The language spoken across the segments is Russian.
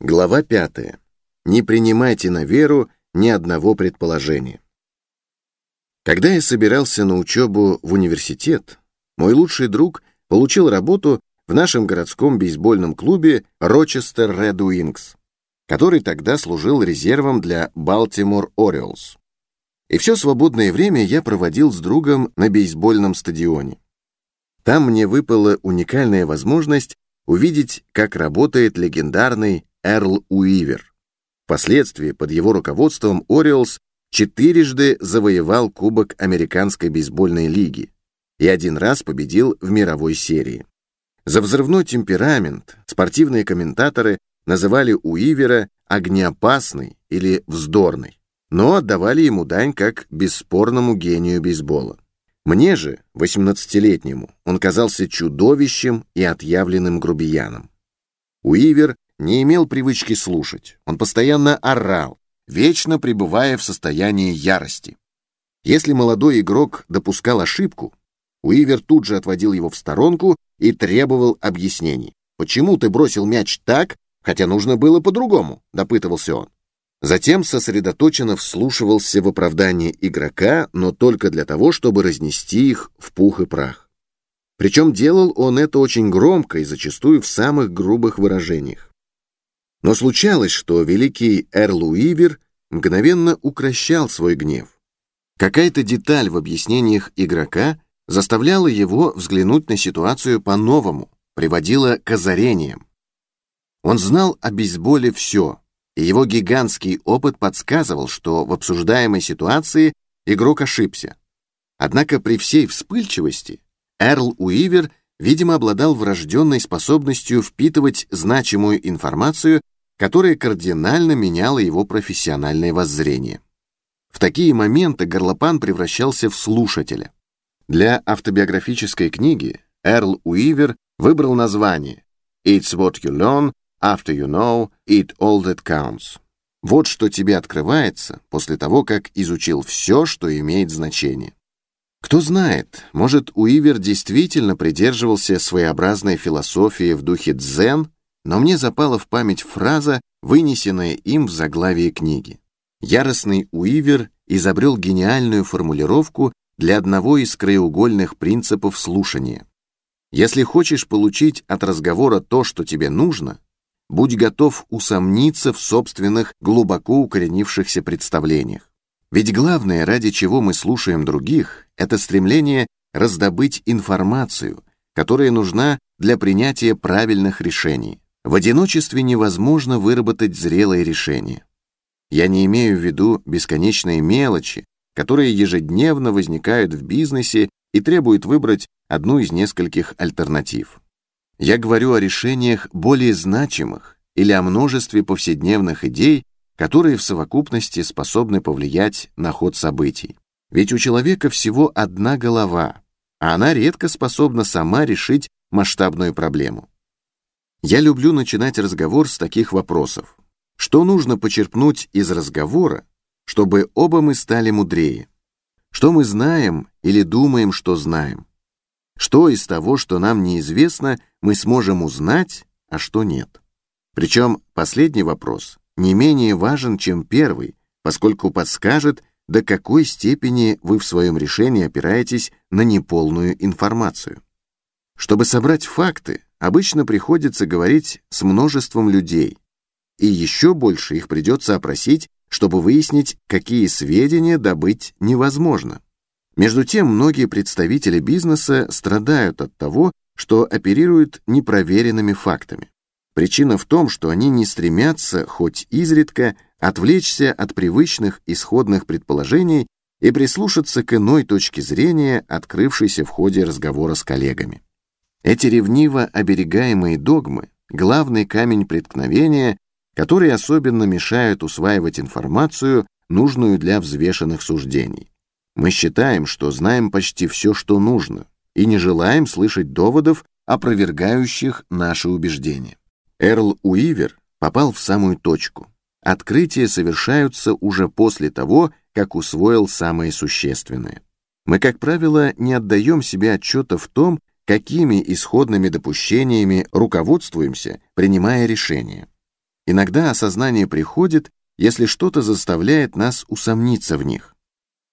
Глава 5. Не принимайте на веру ни одного предположения. Когда я собирался на учебу в университет, мой лучший друг получил работу в нашем городском бейсбольном клубе Рочестер Red Wings, который тогда служил резервом для Балтимор Orioles. И все свободное время я проводил с другом на бейсбольном стадионе. Там мне выпала уникальная возможность увидеть, как работает легендарный Эрл Уивер. Впоследствии под его руководством Ориолс четырежды завоевал Кубок Американской бейсбольной лиги и один раз победил в мировой серии. За взрывной темперамент спортивные комментаторы называли Уивера огнеопасный или вздорный, но отдавали ему дань как бесспорному гению бейсбола. Мне же, 18-летнему, он казался чудовищем и отъявленным грубияном. Уивер не имел привычки слушать. Он постоянно орал, вечно пребывая в состоянии ярости. Если молодой игрок допускал ошибку, Уивер тут же отводил его в сторонку и требовал объяснений. «Почему ты бросил мяч так, хотя нужно было по-другому?» — допытывался он. Затем сосредоточенно вслушивался в оправдание игрока, но только для того, чтобы разнести их в пух и прах. Причем делал он это очень громко и зачастую в самых грубых выражениях. Но случалось, что великий Эрл Уивер мгновенно укращал свой гнев. Какая-то деталь в объяснениях игрока заставляла его взглянуть на ситуацию по-новому, приводила к озарениям. Он знал о бейсболе все, и его гигантский опыт подсказывал, что в обсуждаемой ситуации игрок ошибся. Однако при всей вспыльчивости Эрл Уивер видимо, обладал врожденной способностью впитывать значимую информацию, которая кардинально меняла его профессиональное воззрение. В такие моменты Горлопан превращался в слушателя. Для автобиографической книги Эрл Уивер выбрал название «It's what you learn after you know it all that counts». Вот что тебе открывается после того, как изучил все, что имеет значение. Кто знает, может, Уивер действительно придерживался своеобразной философии в духе дзен, но мне запала в память фраза, вынесенная им в заглавие книги. Яростный Уивер изобрел гениальную формулировку для одного из краеугольных принципов слушания. Если хочешь получить от разговора то, что тебе нужно, будь готов усомниться в собственных глубоко укоренившихся представлениях. Ведь главное, ради чего мы слушаем других, это стремление раздобыть информацию, которая нужна для принятия правильных решений. В одиночестве невозможно выработать зрелое решение. Я не имею в виду бесконечные мелочи, которые ежедневно возникают в бизнесе и требуют выбрать одну из нескольких альтернатив. Я говорю о решениях более значимых или о множестве повседневных идей, которые в совокупности способны повлиять на ход событий. Ведь у человека всего одна голова, а она редко способна сама решить масштабную проблему. Я люблю начинать разговор с таких вопросов. Что нужно почерпнуть из разговора, чтобы оба мы стали мудрее? Что мы знаем или думаем, что знаем? Что из того, что нам неизвестно, мы сможем узнать, а что нет? Причем последний вопрос не менее важен, чем первый, поскольку подскажет, до какой степени вы в своем решении опираетесь на неполную информацию. Чтобы собрать факты, обычно приходится говорить с множеством людей, и еще больше их придется опросить, чтобы выяснить, какие сведения добыть невозможно. Между тем, многие представители бизнеса страдают от того, что оперируют непроверенными фактами. Причина в том, что они не стремятся, хоть изредка, отвлечься от привычных исходных предположений и прислушаться к иной точке зрения, открывшейся в ходе разговора с коллегами. Эти ревниво оберегаемые догмы — главный камень преткновения, который особенно мешают усваивать информацию, нужную для взвешенных суждений. Мы считаем, что знаем почти все, что нужно, и не желаем слышать доводов, опровергающих наши убеждения. Эрл Уивер попал в самую точку. Открытия совершаются уже после того, как усвоил самое существенное. Мы, как правило, не отдаем себе отчета в том, какими исходными допущениями руководствуемся, принимая решения. Иногда осознание приходит, если что-то заставляет нас усомниться в них.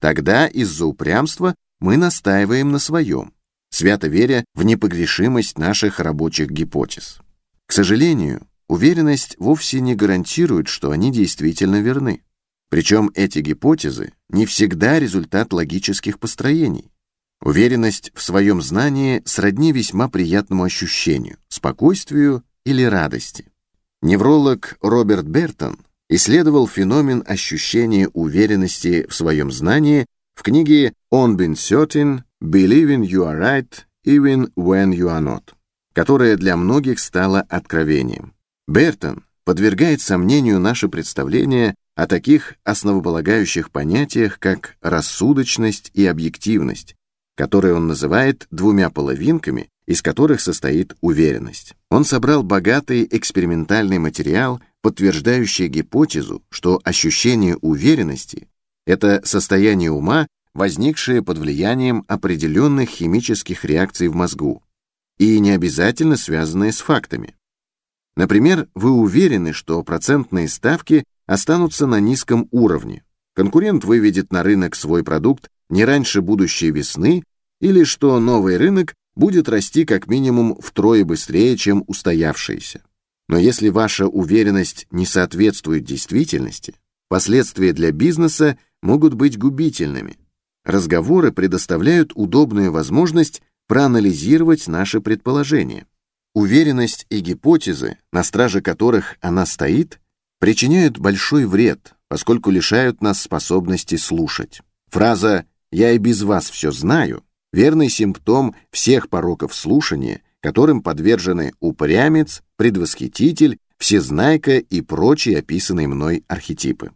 Тогда из-за упрямства мы настаиваем на своем, свято веря в непогрешимость наших рабочих гипотез. К сожалению, уверенность вовсе не гарантирует, что они действительно верны. Причем эти гипотезы не всегда результат логических построений. Уверенность в своем знании сродни весьма приятному ощущению, спокойствию или радости. Невролог Роберт Бертон исследовал феномен ощущения уверенности в своем знании в книге «On Being Certain, Believing You Are Right, Even When You Are Not», которая для многих стала откровением. Бертон подвергает сомнению наше представление о таких основополагающих понятиях, как рассудочность и объективность, которые он называет двумя половинками, из которых состоит уверенность. Он собрал богатый экспериментальный материал, подтверждающий гипотезу, что ощущение уверенности — это состояние ума, возникшее под влиянием определенных химических реакций в мозгу, и не обязательно связанное с фактами. Например, вы уверены, что процентные ставки останутся на низком уровне. Конкурент выведет на рынок свой продукт не раньше будущей весны или что новый рынок будет расти как минимум втрое быстрее, чем устоявшийся. Но если ваша уверенность не соответствует действительности, последствия для бизнеса могут быть губительными. Разговоры предоставляют удобную возможность проанализировать наши предположения. Уверенность и гипотезы, на страже которых она стоит, причиняют большой вред, поскольку лишают нас способности слушать. Фраза «я и без вас все знаю» — верный симптом всех пороков слушания, которым подвержены упрямец, предвосхититель, всезнайка и прочие описанные мной архетипы.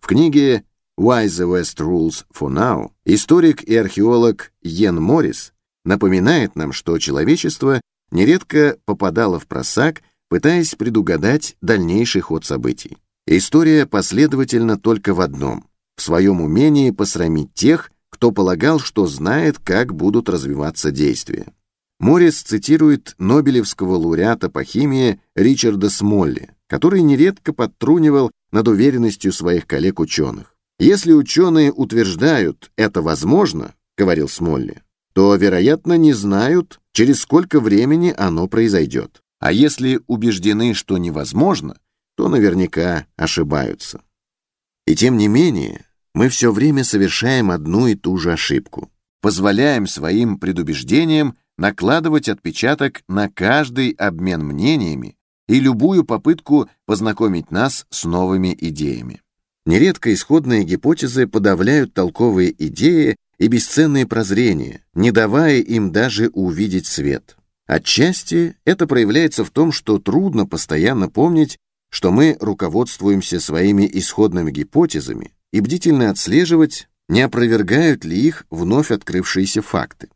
В книге «Why the West Rules for Now» историк и археолог Йен Моррис напоминает нам, что человечество нередко попадала в просак, пытаясь предугадать дальнейший ход событий. История последовательна только в одном — в своем умении посрамить тех, кто полагал, что знает, как будут развиваться действия. Моррис цитирует нобелевского лауреата по химии Ричарда Смолли, который нередко подтрунивал над уверенностью своих коллег-ученых. «Если ученые утверждают, это возможно, — говорил Смолли, — то, вероятно, не знают, через сколько времени оно произойдет. А если убеждены, что невозможно, то наверняка ошибаются. И тем не менее, мы все время совершаем одну и ту же ошибку. Позволяем своим предубеждениям накладывать отпечаток на каждый обмен мнениями и любую попытку познакомить нас с новыми идеями. Нередко исходные гипотезы подавляют толковые идеи и бесценные прозрения, не давая им даже увидеть свет. Отчасти это проявляется в том, что трудно постоянно помнить, что мы руководствуемся своими исходными гипотезами и бдительно отслеживать, не опровергают ли их вновь открывшиеся факты.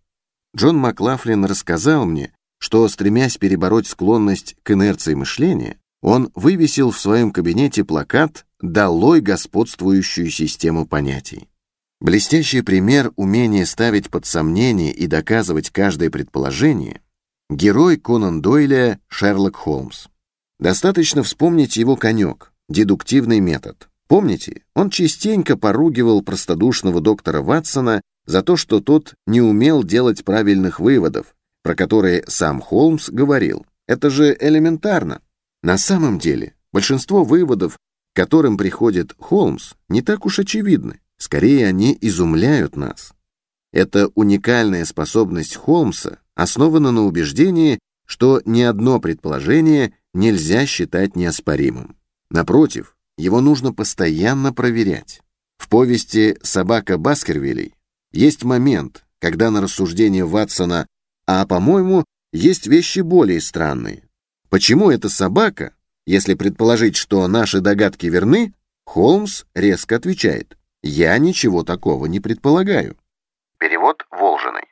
Джон Маклафлин рассказал мне, что, стремясь перебороть склонность к инерции мышления, он вывесил в своем кабинете плакат «Долой господствующую систему понятий». Блестящий пример умения ставить под сомнение и доказывать каждое предположение — герой Конан Дойля Шерлок Холмс. Достаточно вспомнить его конек — дедуктивный метод. Помните, он частенько поругивал простодушного доктора Ватсона за то, что тот не умел делать правильных выводов, про которые сам Холмс говорил. Это же элементарно. На самом деле, большинство выводов, к которым приходит Холмс, не так уж очевидны. Скорее, они изумляют нас. Эта уникальная способность Холмса основана на убеждении, что ни одно предположение нельзя считать неоспоримым. Напротив, его нужно постоянно проверять. В повести «Собака Баскервилей» есть момент, когда на рассуждение Ватсона «А, по-моему, есть вещи более странные». Почему эта собака, если предположить, что наши догадки верны, Холмс резко отвечает я ничего такого не предполагаю. Перевод Волжиной.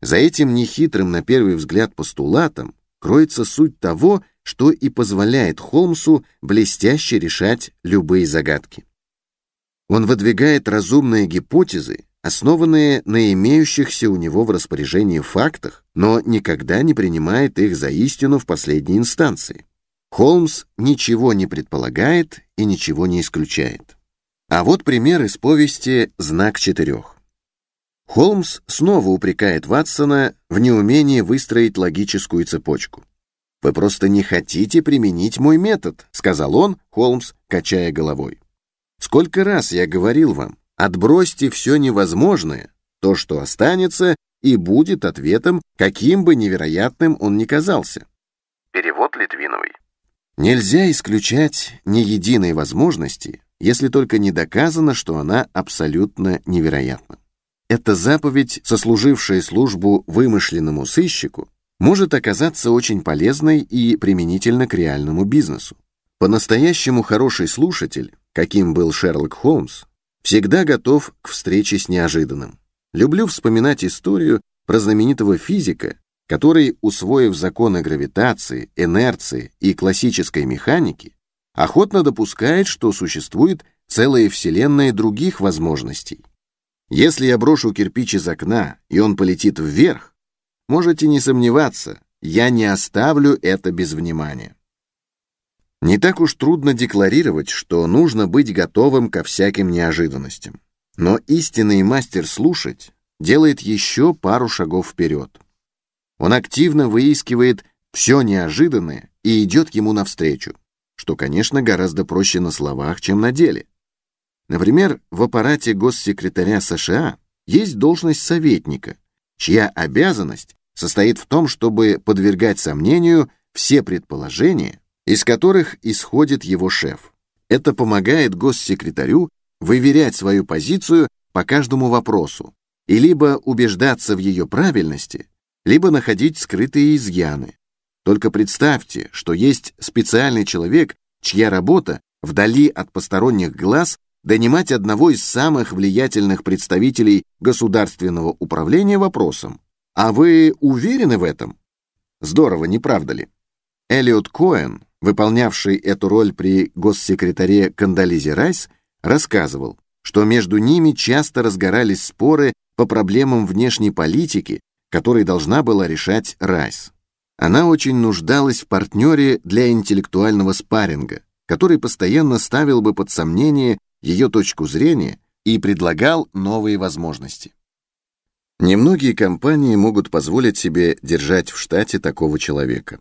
За этим нехитрым на первый взгляд постулатом кроется суть того, что и позволяет Холмсу блестяще решать любые загадки. Он выдвигает разумные гипотезы, основанные на имеющихся у него в распоряжении фактах, но никогда не принимает их за истину в последней инстанции. Холмс ничего не предполагает и ничего не исключает. А вот пример из повести «Знак четырех». Холмс снова упрекает Ватсона в неумении выстроить логическую цепочку. «Вы просто не хотите применить мой метод», — сказал он, Холмс, качая головой. «Сколько раз я говорил вам, отбросьте все невозможное, то, что останется, и будет ответом, каким бы невероятным он ни казался». Перевод Литвиновой. Нельзя исключать ни единой возможности, если только не доказано, что она абсолютно невероятна. Эта заповедь, сослужившая службу вымышленному сыщику, может оказаться очень полезной и применительно к реальному бизнесу. По-настоящему хороший слушатель, каким был Шерлок Холмс, всегда готов к встрече с неожиданным. Люблю вспоминать историю про знаменитого физика, который, усвоив законы гравитации, инерции и классической механики, охотно допускает, что существует целая вселенная других возможностей. Если я брошу кирпич из окна, и он полетит вверх, можете не сомневаться, я не оставлю это без внимания. Не так уж трудно декларировать, что нужно быть готовым ко всяким неожиданностям. Но истинный мастер слушать делает еще пару шагов вперед. Он активно выискивает все неожиданное и идет ему навстречу, что, конечно, гораздо проще на словах, чем на деле. Например, в аппарате госсекретаря США есть должность советника, чья обязанность состоит в том, чтобы подвергать сомнению все предположения, из которых исходит его шеф. Это помогает госсекретарю выверять свою позицию по каждому вопросу и либо убеждаться в ее правильности, либо находить скрытые изъяны. Только представьте, что есть специальный человек, чья работа вдали от посторонних глаз донимать одного из самых влиятельных представителей государственного управления вопросом. А вы уверены в этом? Здорово, не правда ли? Элliot Коэн, выполнявший эту роль при госсекретаре Кандализе Райс, рассказывал, что между ними часто разгорались споры по проблемам внешней политики который должна была решать Райс. Она очень нуждалась в партнере для интеллектуального спарринга, который постоянно ставил бы под сомнение ее точку зрения и предлагал новые возможности. Немногие компании могут позволить себе держать в штате такого человека.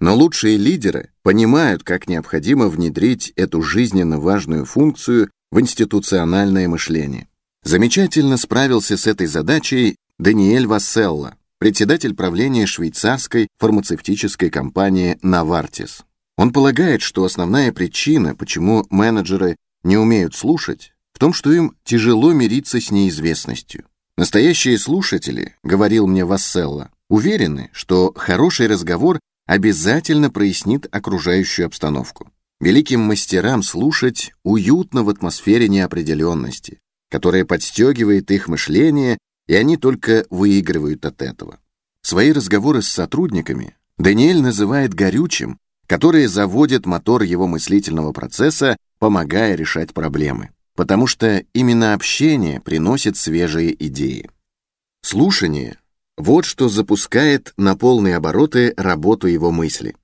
Но лучшие лидеры понимают, как необходимо внедрить эту жизненно важную функцию в институциональное мышление. Замечательно справился с этой задачей Даниэль Васселла, председатель правления швейцарской фармацевтической компании Novartis. Он полагает, что основная причина, почему менеджеры не умеют слушать, в том, что им тяжело мириться с неизвестностью. Настоящие слушатели, говорил мне Васселла, уверены, что хороший разговор обязательно прояснит окружающую обстановку. Великим мастерам слушать уютно в атмосфере неопределенности, которая подстегивает их мышление и они только выигрывают от этого. Свои разговоры с сотрудниками Даниэль называет горючим, которые заводят мотор его мыслительного процесса, помогая решать проблемы, потому что именно общение приносит свежие идеи. Слушание — вот что запускает на полные обороты работу его мысли.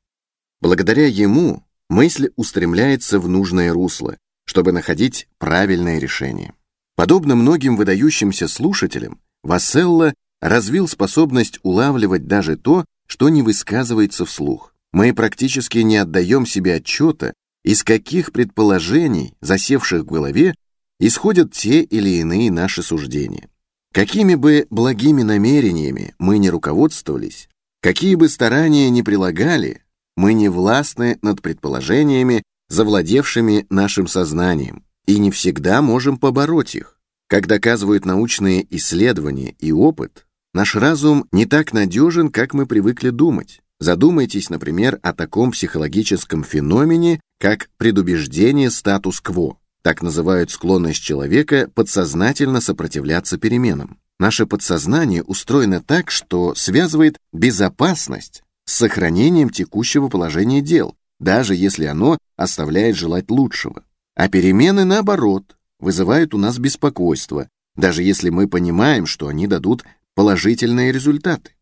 Благодаря ему мысль устремляется в нужное русло, чтобы находить правильное решение. Подобно многим выдающимся слушателям, Васселла развил способность улавливать даже то, что не высказывается вслух. Мы практически не отдаем себе отчета, из каких предположений, засевших в голове, исходят те или иные наши суждения. Какими бы благими намерениями мы не руководствовались, какие бы старания ни прилагали, мы не властны над предположениями, завладевшими нашим сознанием, и не всегда можем побороть их. Как доказывают научные исследования и опыт, наш разум не так надежен, как мы привыкли думать. Задумайтесь, например, о таком психологическом феномене, как предубеждение статус-кво. Так называют склонность человека подсознательно сопротивляться переменам. Наше подсознание устроено так, что связывает безопасность с сохранением текущего положения дел, даже если оно оставляет желать лучшего. А перемены, наоборот, вызывают у нас беспокойство, даже если мы понимаем, что они дадут положительные результаты.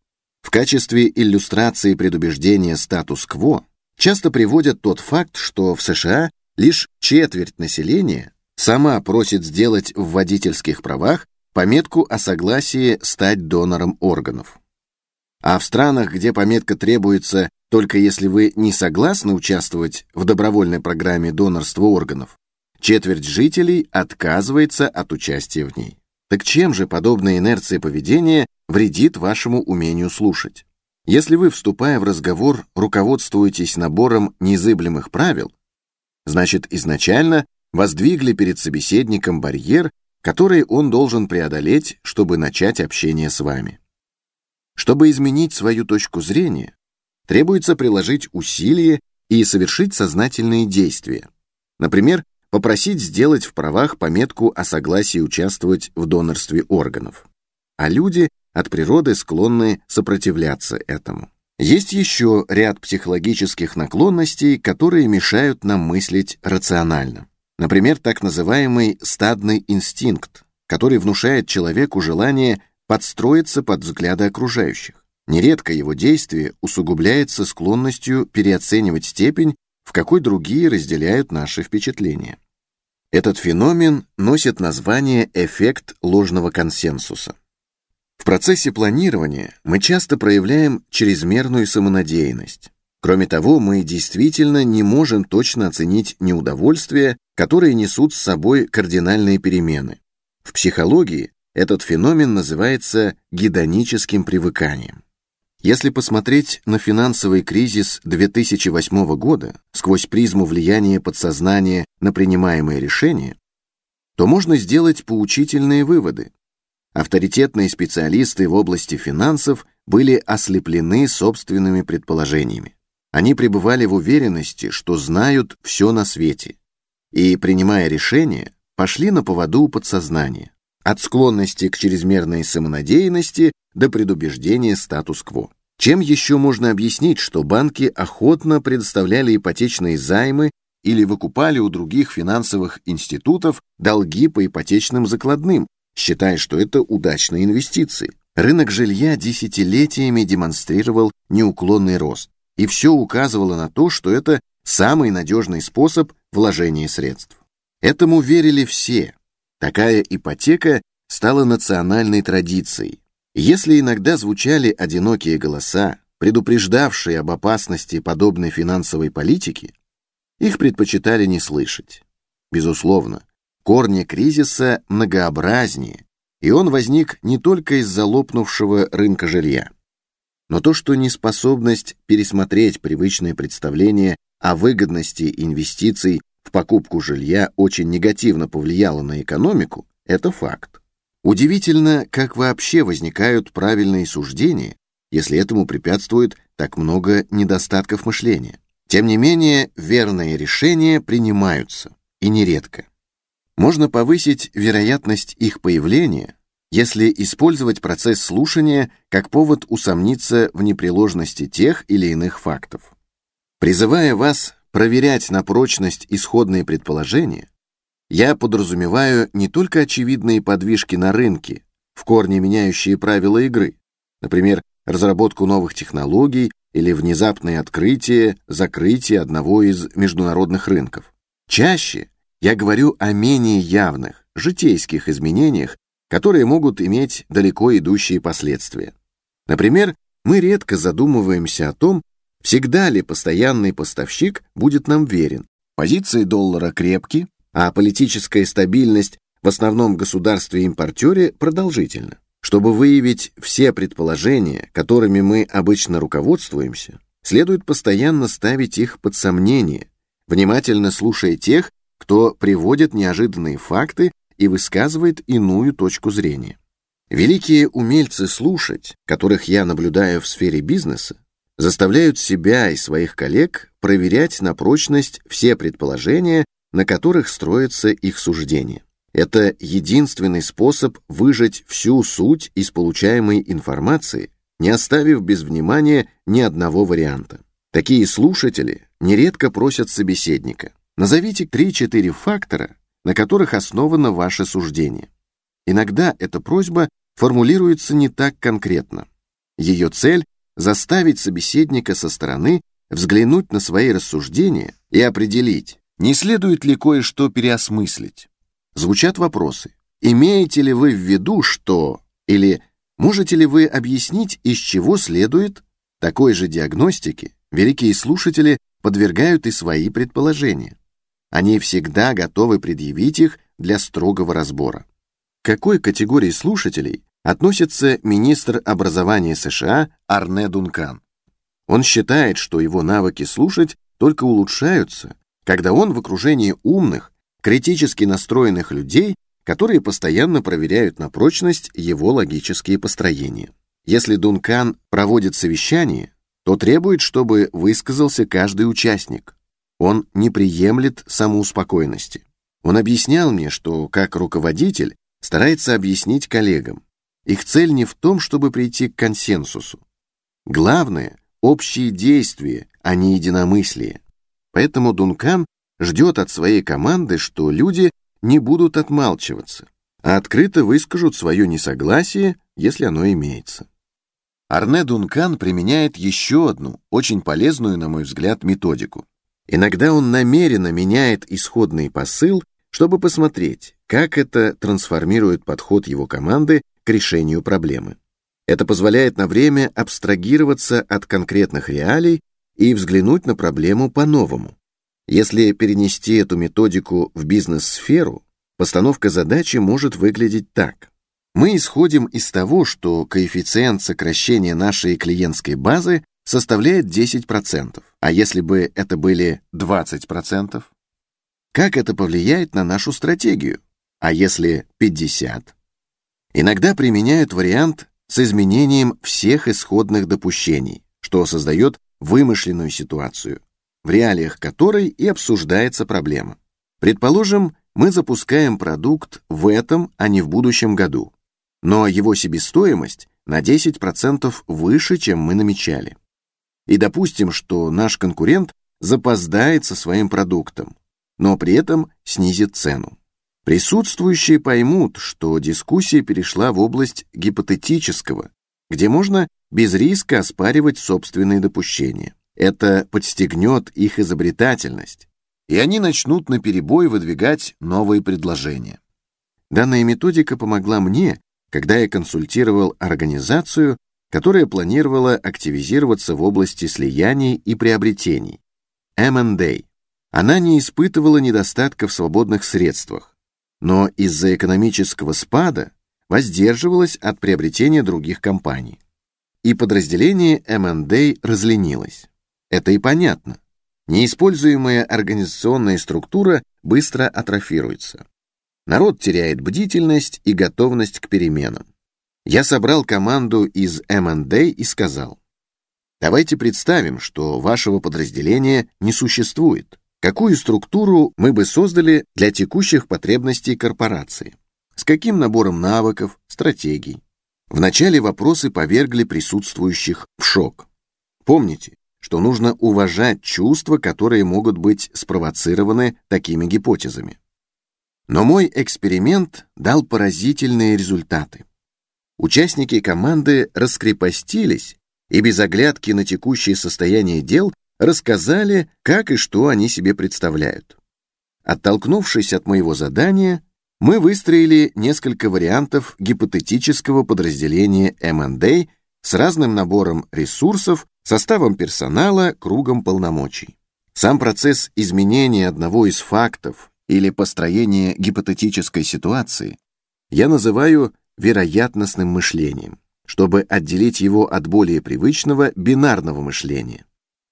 В качестве иллюстрации предубеждения статус-кво часто приводят тот факт, что в США лишь четверть населения сама просит сделать в водительских правах пометку о согласии стать донором органов. А в странах, где пометка требуется только если вы не согласны участвовать в добровольной программе донорства органов, четверть жителей отказывается от участия в ней. Так чем же подобная инерция поведения вредит вашему умению слушать? Если вы, вступая в разговор, руководствуетесь набором незыблемых правил, значит, изначально воздвигли перед собеседником барьер, который он должен преодолеть, чтобы начать общение с вами. Чтобы изменить свою точку зрения, требуется приложить усилия и совершить сознательные действия. Например, попросить сделать в правах пометку о согласии участвовать в донорстве органов. А люди от природы склонны сопротивляться этому. Есть еще ряд психологических наклонностей, которые мешают нам мыслить рационально. Например, так называемый стадный инстинкт, который внушает человеку желание подстроиться под взгляды окружающих. Нередко его действие усугубляется склонностью переоценивать степень, в какой другие разделяют наши впечатления. Этот феномен носит название эффект ложного консенсуса. В процессе планирования мы часто проявляем чрезмерную самонадеянность. Кроме того, мы действительно не можем точно оценить неудовольствие, которые несут с собой кардинальные перемены. В психологии этот феномен называется гедоническим привыканием. Если посмотреть на финансовый кризис 2008 года сквозь призму влияния подсознания на принимаемые решения, то можно сделать поучительные выводы. Авторитетные специалисты в области финансов были ослеплены собственными предположениями. Они пребывали в уверенности, что знают все на свете, и, принимая решения, пошли на поводу подсознания, от склонности к чрезмерной самонадеянности до предубеждения статус-кво. Чем еще можно объяснить, что банки охотно предоставляли ипотечные займы или выкупали у других финансовых институтов долги по ипотечным закладным, считая, что это удачные инвестиции? Рынок жилья десятилетиями демонстрировал неуклонный рост, и все указывало на то, что это самый надежный способ вложения средств. Этому верили все. Такая ипотека стала национальной традицией, если иногда звучали одинокие голоса, предупреждавшие об опасности подобной финансовой политики, их предпочитали не слышать. Безусловно, корни кризиса многообразнее, и он возник не только из-за лопнувшего рынка жилья. Но то, что неспособность пересмотреть привычное представление о выгодности инвестиций в покупку жилья очень негативно повлияла на экономику, это факт. Удивительно, как вообще возникают правильные суждения, если этому препятствует так много недостатков мышления. Тем не менее, верные решения принимаются, и нередко. Можно повысить вероятность их появления, если использовать процесс слушания как повод усомниться в непреложности тех или иных фактов. Призывая вас проверять на прочность исходные предположения, я подразумеваю не только очевидные подвижки на рынке, в корне меняющие правила игры, например, разработку новых технологий или внезапное открытие, закрытие одного из международных рынков. Чаще я говорю о менее явных, житейских изменениях, которые могут иметь далеко идущие последствия. Например, мы редко задумываемся о том, всегда ли постоянный поставщик будет нам верен. Позиции доллара крепки, а политическая стабильность в основном государстве-импортере продолжительна. Чтобы выявить все предположения, которыми мы обычно руководствуемся, следует постоянно ставить их под сомнение, внимательно слушая тех, кто приводит неожиданные факты и высказывает иную точку зрения. Великие умельцы слушать, которых я наблюдаю в сфере бизнеса, заставляют себя и своих коллег проверять на прочность все предположения, на которых строится их суждение. Это единственный способ выжать всю суть из получаемой информации, не оставив без внимания ни одного варианта. Такие слушатели нередко просят собеседника. Назовите 3-4 фактора, на которых основано ваше суждение. Иногда эта просьба формулируется не так конкретно. Ее цель — заставить собеседника со стороны взглянуть на свои рассуждения и определить, не следует ли кое-что переосмыслить. Звучат вопросы. Имеете ли вы в виду, что... Или можете ли вы объяснить, из чего следует такой же диагностике великие слушатели подвергают и свои предположения. Они всегда готовы предъявить их для строгого разбора. К какой категории слушателей относится министр образования США Арне Дункан? Он считает, что его навыки слушать только улучшаются, когда он в окружении умных, критически настроенных людей, которые постоянно проверяют на прочность его логические построения. Если Дункан проводит совещание, то требует, чтобы высказался каждый участник. Он не приемлет самоуспокойности. Он объяснял мне, что как руководитель старается объяснить коллегам. Их цель не в том, чтобы прийти к консенсусу. Главное — общие действия, а не единомыслие. Поэтому Дункан ждет от своей команды, что люди не будут отмалчиваться, а открыто выскажут свое несогласие, если оно имеется. Арне Дункан применяет еще одну, очень полезную, на мой взгляд, методику. Иногда он намеренно меняет исходный посыл, чтобы посмотреть, как это трансформирует подход его команды к решению проблемы. Это позволяет на время абстрагироваться от конкретных реалий и взглянуть на проблему по-новому. Если перенести эту методику в бизнес-сферу, постановка задачи может выглядеть так. Мы исходим из того, что коэффициент сокращения нашей клиентской базы составляет 10%, а если бы это были 20%? Как это повлияет на нашу стратегию? А если 50%? Иногда применяют вариант с изменением всех исходных допущений, что создает вымышленную ситуацию, в реалиях которой и обсуждается проблема. Предположим, мы запускаем продукт в этом, а не в будущем году но его себестоимость на 10% выше, чем мы намечали. И допустим, что наш конкурент запоздает со своим продуктом, но при этом снизит цену. Присутствующие поймут, что дискуссия перешла в область гипотетического, где можно без риска оспаривать собственные допущения. Это подстегнет их изобретательность, и они начнут наперебой выдвигать новые предложения. Данная методика помогла мне когда я консультировал организацию, которая планировала активизироваться в области слияний и приобретений. M&A. Она не испытывала недостатка в свободных средствах, но из-за экономического спада воздерживалась от приобретения других компаний. И подразделение M&A разленилось. Это и понятно. Неиспользуемая организационная структура быстро атрофируется. Народ теряет бдительность и готовность к переменам. Я собрал команду из M&A и сказал, давайте представим, что вашего подразделения не существует. Какую структуру мы бы создали для текущих потребностей корпорации? С каким набором навыков, стратегий? Вначале вопросы повергли присутствующих в шок. Помните, что нужно уважать чувства, которые могут быть спровоцированы такими гипотезами. Но мой эксперимент дал поразительные результаты. Участники команды раскрепостились и без оглядки на текущее состояние дел рассказали, как и что они себе представляют. Оттолкнувшись от моего задания, мы выстроили несколько вариантов гипотетического подразделения M&A с разным набором ресурсов, составом персонала, кругом полномочий. Сам процесс изменения одного из фактов или построение гипотетической ситуации я называю вероятностным мышлением, чтобы отделить его от более привычного бинарного мышления,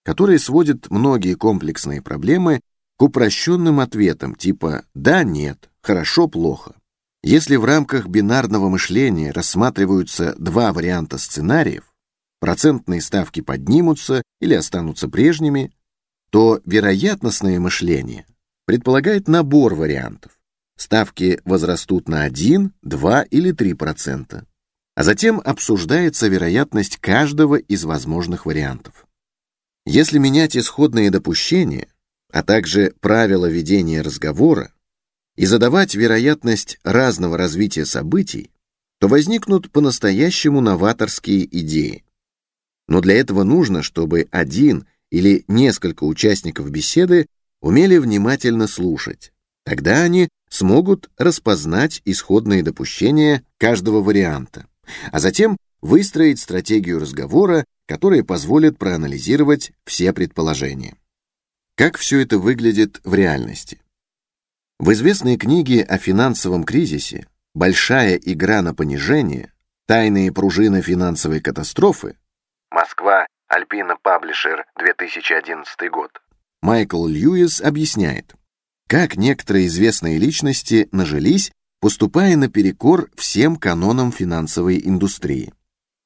которое сводит многие комплексные проблемы к упрощенным ответам типа «да», «нет», «хорошо», «плохо». Если в рамках бинарного мышления рассматриваются два варианта сценариев, процентные ставки поднимутся или останутся прежними, то вероятностное мышление предполагает набор вариантов. Ставки возрастут на 1, 2 или 3%. А затем обсуждается вероятность каждого из возможных вариантов. Если менять исходные допущения, а также правила ведения разговора, и задавать вероятность разного развития событий, то возникнут по-настоящему новаторские идеи. Но для этого нужно, чтобы один или несколько участников беседы умели внимательно слушать. Тогда они смогут распознать исходные допущения каждого варианта, а затем выстроить стратегию разговора, которая позволит проанализировать все предположения. Как все это выглядит в реальности? В известной книге о финансовом кризисе «Большая игра на понижение. Тайные пружины финансовой катастрофы» Москва, Альпина Паблишер, 2011 год. Майкл Льюис объясняет, как некоторые известные личности нажились, поступая наперекор всем канонам финансовой индустрии.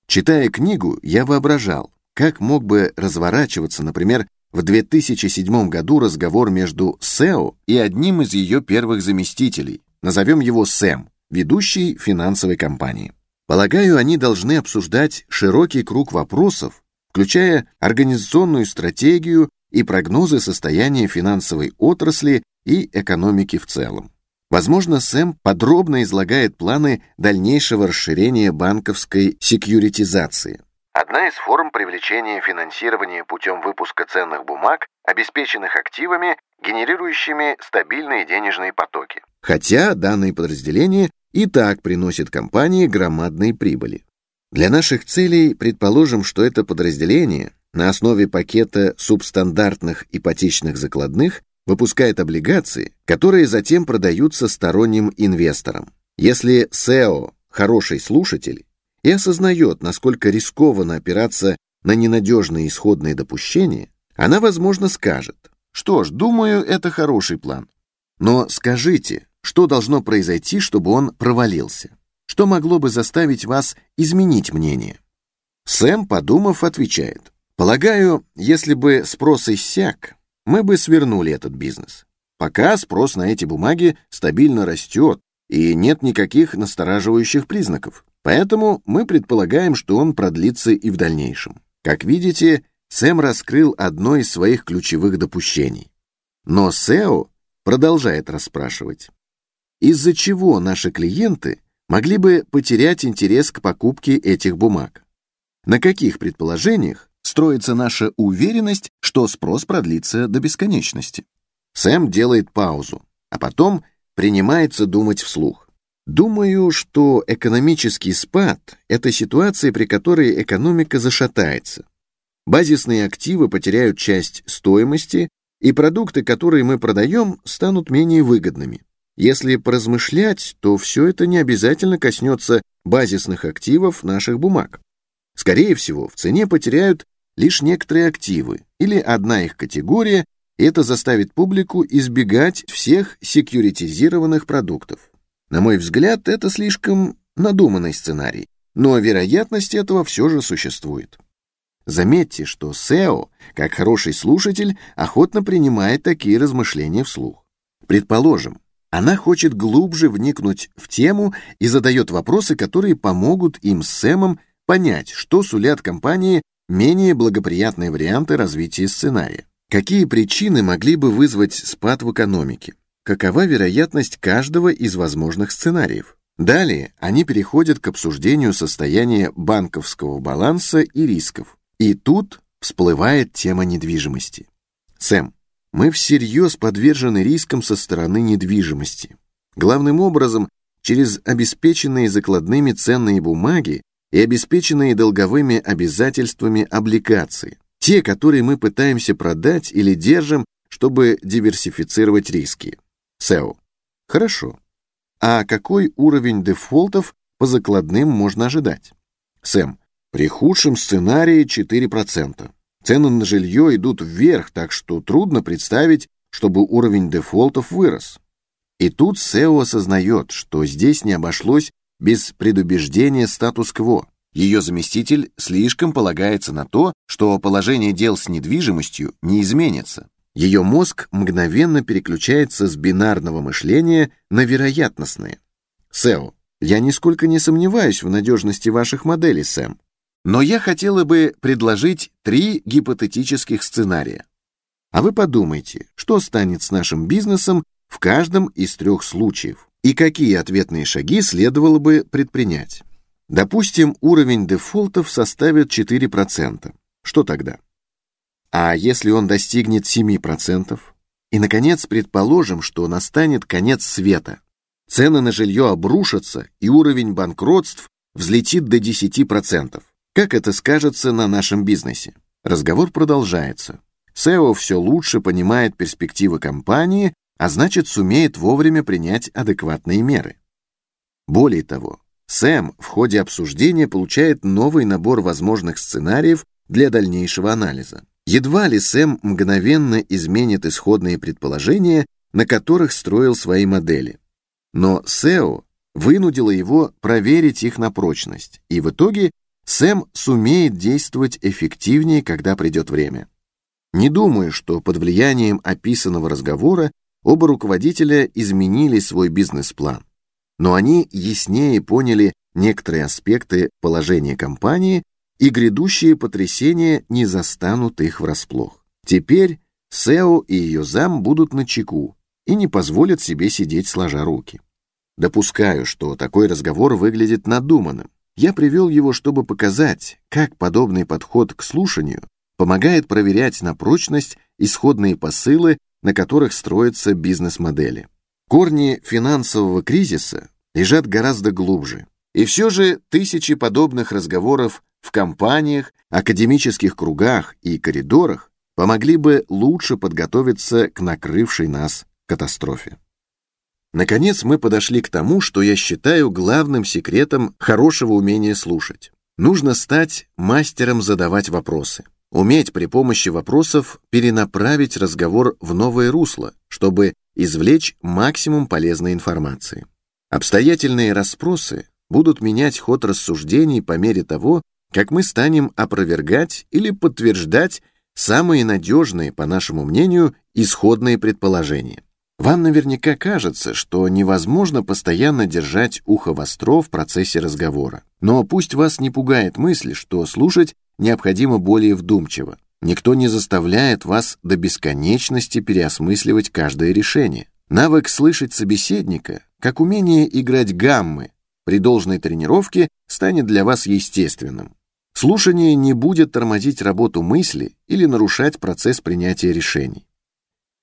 Читая книгу, я воображал, как мог бы разворачиваться, например, в 2007 году разговор между SEO и одним из ее первых заместителей, назовем его Сэм, ведущий финансовой компании. Полагаю, они должны обсуждать широкий круг вопросов, включая организационную стратегию и прогнозы состояния финансовой отрасли и экономики в целом. Возможно, Сэм подробно излагает планы дальнейшего расширения банковской секьюритизации. Одна из форм привлечения финансирования путем выпуска ценных бумаг, обеспеченных активами, генерирующими стабильные денежные потоки. Хотя данные подразделения и так приносят компании громадные прибыли. Для наших целей предположим, что это подразделение на основе пакета субстандартных ипотечных закладных выпускает облигации, которые затем продаются сторонним инвесторам. Если SEO хороший слушатель и осознает, насколько рискованно опираться на ненадежные исходные допущения, она, возможно, скажет, что ж, думаю, это хороший план. Но скажите, что должно произойти, чтобы он провалился? Что могло бы заставить вас изменить мнение? Сэм, подумав, отвечает, полагаю, если бы спрос иссяк, мы бы свернули этот бизнес. Пока спрос на эти бумаги стабильно растет, и нет никаких настораживающих признаков. Поэтому мы предполагаем, что он продлится и в дальнейшем. Как видите, Сэм раскрыл одно из своих ключевых допущений. Но Сео продолжает расспрашивать. Из-за чего наши клиенты могли бы потерять интерес к покупке этих бумаг? На каких предположениях строится наша уверенность, что спрос продлится до бесконечности. Сэм делает паузу, а потом принимается думать вслух. Думаю, что экономический спад – это ситуация, при которой экономика зашатается. Базисные активы потеряют часть стоимости, и продукты, которые мы продаем, станут менее выгодными. Если поразмышлять, то все это не обязательно коснется базисных активов наших бумаг. Скорее всего, в цене потеряют лишь некоторые активы или одна их категория, и это заставит публику избегать всех секьюритизированных продуктов. На мой взгляд, это слишком надуманный сценарий, но вероятность этого все же существует. Заметьте, что SEO, как хороший слушатель, охотно принимает такие размышления вслух. Предположим, она хочет глубже вникнуть в тему и задает вопросы, которые помогут им с Сэмом понять, что сулят компании менее благоприятные варианты развития сценария. Какие причины могли бы вызвать спад в экономике? Какова вероятность каждого из возможных сценариев? Далее они переходят к обсуждению состояния банковского баланса и рисков. И тут всплывает тема недвижимости. Сэм, мы всерьез подвержены рискам со стороны недвижимости. Главным образом, через обеспеченные закладными ценные бумаги и обеспеченные долговыми обязательствами облигации, те, которые мы пытаемся продать или держим, чтобы диверсифицировать риски. СЭО. Хорошо. А какой уровень дефолтов по закладным можно ожидать? Сэм. При худшем сценарии 4%. Цены на жилье идут вверх, так что трудно представить, чтобы уровень дефолтов вырос. И тут СЭО осознает, что здесь не обошлось без предубеждения статус-кво. Ее заместитель слишком полагается на то, что положение дел с недвижимостью не изменится. Ее мозг мгновенно переключается с бинарного мышления на вероятностное. Сэл, я нисколько не сомневаюсь в надежности ваших моделей, Сэм. Но я хотела бы предложить три гипотетических сценария. А вы подумайте, что станет с нашим бизнесом в каждом из трех случаев и какие ответные шаги следовало бы предпринять. Допустим, уровень дефолтов составит 4%. Что тогда? А если он достигнет 7%? И, наконец, предположим, что настанет конец света. Цены на жилье обрушатся, и уровень банкротств взлетит до 10%. Как это скажется на нашем бизнесе? Разговор продолжается. SEO все лучше понимает перспективы компании, а значит сумеет вовремя принять адекватные меры. Более того, Сэм в ходе обсуждения получает новый набор возможных сценариев для дальнейшего анализа. Едва ли Сэм мгновенно изменит исходные предположения, на которых строил свои модели. Но SEO вынудило его проверить их на прочность, и в итоге Сэм сумеет действовать эффективнее, когда придет время. Не думаю, что под влиянием описанного разговора оба руководителя изменили свой бизнес-план, но они яснее поняли некоторые аспекты положения компании и грядущие потрясения не застанут их врасплох. Теперь Сео и ее зам будут на чеку и не позволят себе сидеть сложа руки. Допускаю, что такой разговор выглядит надуманным. Я привел его, чтобы показать, как подобный подход к слушанию помогает проверять на прочность исходные посылы, на которых строятся бизнес-модели. Корни финансового кризиса лежат гораздо глубже. И все же тысячи подобных разговоров в компаниях, академических кругах и коридорах помогли бы лучше подготовиться к накрывшей нас катастрофе. Наконец мы подошли к тому, что я считаю главным секретом хорошего умения слушать. Нужно стать мастером задавать вопросы. Уметь при помощи вопросов перенаправить разговор в новое русло, чтобы извлечь максимум полезной информации. Обстоятельные расспросы будут менять ход рассуждений по мере того, как мы станем опровергать или подтверждать самые надежные, по нашему мнению, исходные предположения. Вам наверняка кажется, что невозможно постоянно держать ухо востро в процессе разговора. Но пусть вас не пугает мысль, что слушать необходимо более вдумчиво. Никто не заставляет вас до бесконечности переосмысливать каждое решение. Навык слышать собеседника, как умение играть гаммы, при должной тренировке станет для вас естественным. Слушание не будет тормозить работу мысли или нарушать процесс принятия решений.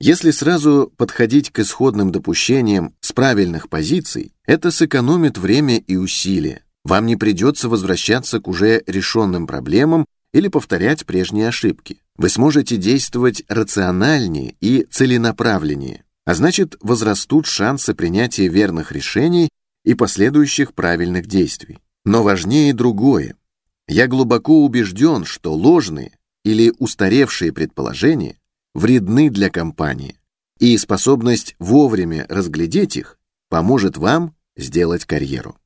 Если сразу подходить к исходным допущениям с правильных позиций, это сэкономит время и усилия. Вам не придется возвращаться к уже решенным проблемам или повторять прежние ошибки. Вы сможете действовать рациональнее и целенаправленнее, а значит возрастут шансы принятия верных решений и последующих правильных действий. Но важнее другое. Я глубоко убежден, что ложные или устаревшие предположения вредны для компании, и способность вовремя разглядеть их поможет вам сделать карьеру.